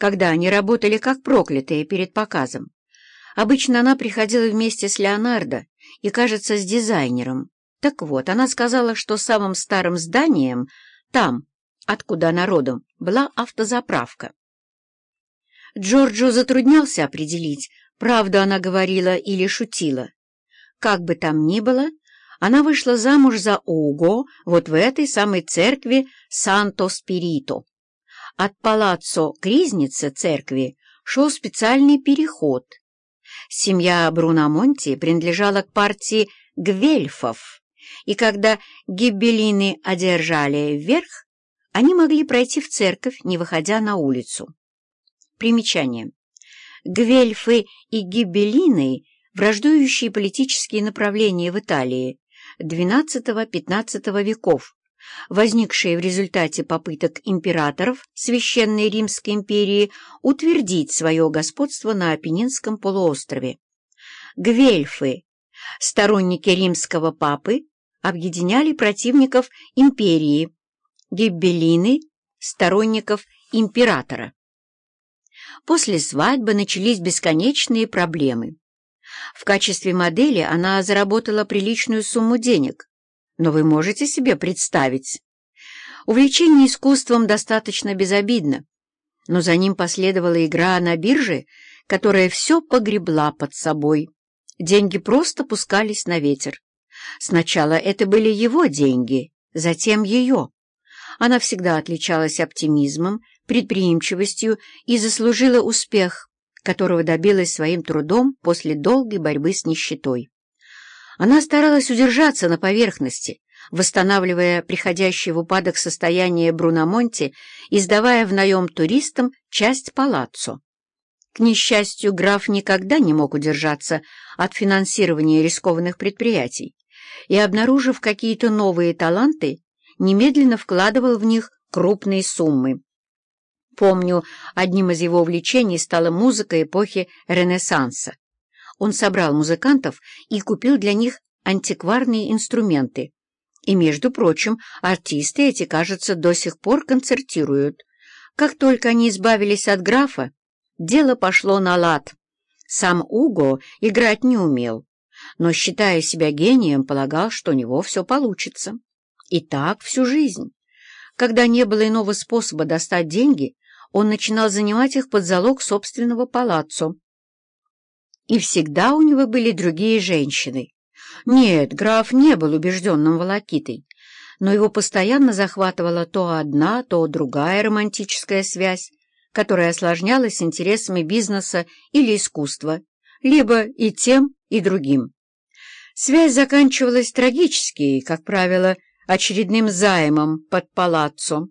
когда они работали как проклятые перед показом. Обычно она приходила вместе с Леонардо и, кажется, с дизайнером. Так вот, она сказала, что самым старым зданием там, откуда она родом, была автозаправка. Джорджо затруднялся определить, правду она говорила или шутила. Как бы там ни было, она вышла замуж за Уго вот в этой самой церкви Санто-Спирито. От палаццо к церкви шел специальный переход. Семья Бруномонти принадлежала к партии гвельфов, и когда гибелины одержали вверх, они могли пройти в церковь, не выходя на улицу. Примечание. Гвельфы и гибелины – враждующие политические направления в Италии XII-XV веков, возникшие в результате попыток императоров Священной Римской империи утвердить свое господство на Апеннинском полуострове. Гвельфы, сторонники римского папы, объединяли противников империи, гибеллины – сторонников императора. После свадьбы начались бесконечные проблемы. В качестве модели она заработала приличную сумму денег, но вы можете себе представить. Увлечение искусством достаточно безобидно, но за ним последовала игра на бирже, которая все погребла под собой. Деньги просто пускались на ветер. Сначала это были его деньги, затем ее. Она всегда отличалась оптимизмом, предприимчивостью и заслужила успех, которого добилась своим трудом после долгой борьбы с нищетой. Она старалась удержаться на поверхности, восстанавливая приходящее в упадок состояние Бруномонти и сдавая в наем туристам часть палаццо. К несчастью, граф никогда не мог удержаться от финансирования рискованных предприятий и, обнаружив какие-то новые таланты, немедленно вкладывал в них крупные суммы. Помню, одним из его увлечений стала музыка эпохи Ренессанса. Он собрал музыкантов и купил для них антикварные инструменты. И, между прочим, артисты эти, кажется, до сих пор концертируют. Как только они избавились от графа, дело пошло на лад. Сам Уго играть не умел, но, считая себя гением, полагал, что у него все получится. И так всю жизнь. Когда не было иного способа достать деньги, он начинал занимать их под залог собственного палаццо. И всегда у него были другие женщины. Нет, граф не был убежденным волокитой, но его постоянно захватывала то одна, то другая романтическая связь, которая осложнялась интересами бизнеса или искусства, либо и тем, и другим. Связь заканчивалась трагически, как правило, очередным займом под палаццо.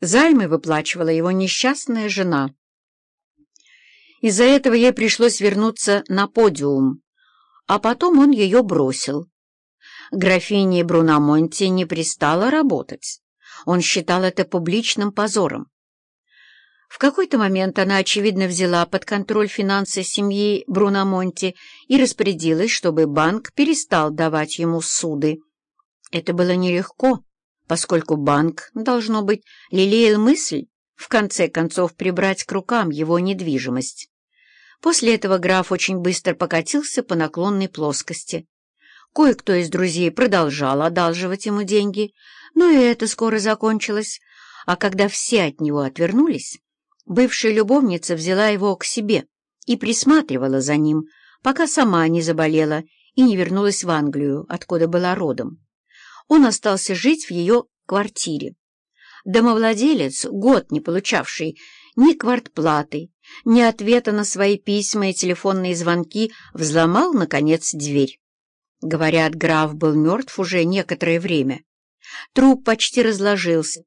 Займы выплачивала его несчастная жена. Из-за этого ей пришлось вернуться на подиум, а потом он ее бросил. Графине Бруномонти не пристало работать. Он считал это публичным позором. В какой-то момент она, очевидно, взяла под контроль финансы семьи Бруномонти и распорядилась, чтобы банк перестал давать ему суды. Это было нелегко, поскольку банк, должно быть, лелеял мысль в конце концов прибрать к рукам его недвижимость. После этого граф очень быстро покатился по наклонной плоскости. Кое-кто из друзей продолжал одалживать ему деньги, но и это скоро закончилось, а когда все от него отвернулись, бывшая любовница взяла его к себе и присматривала за ним, пока сама не заболела и не вернулась в Англию, откуда была родом он остался жить в ее квартире. Домовладелец, год не получавший ни квартплаты, ни ответа на свои письма и телефонные звонки, взломал, наконец, дверь. Говорят, граф был мертв уже некоторое время. Труп почти разложился,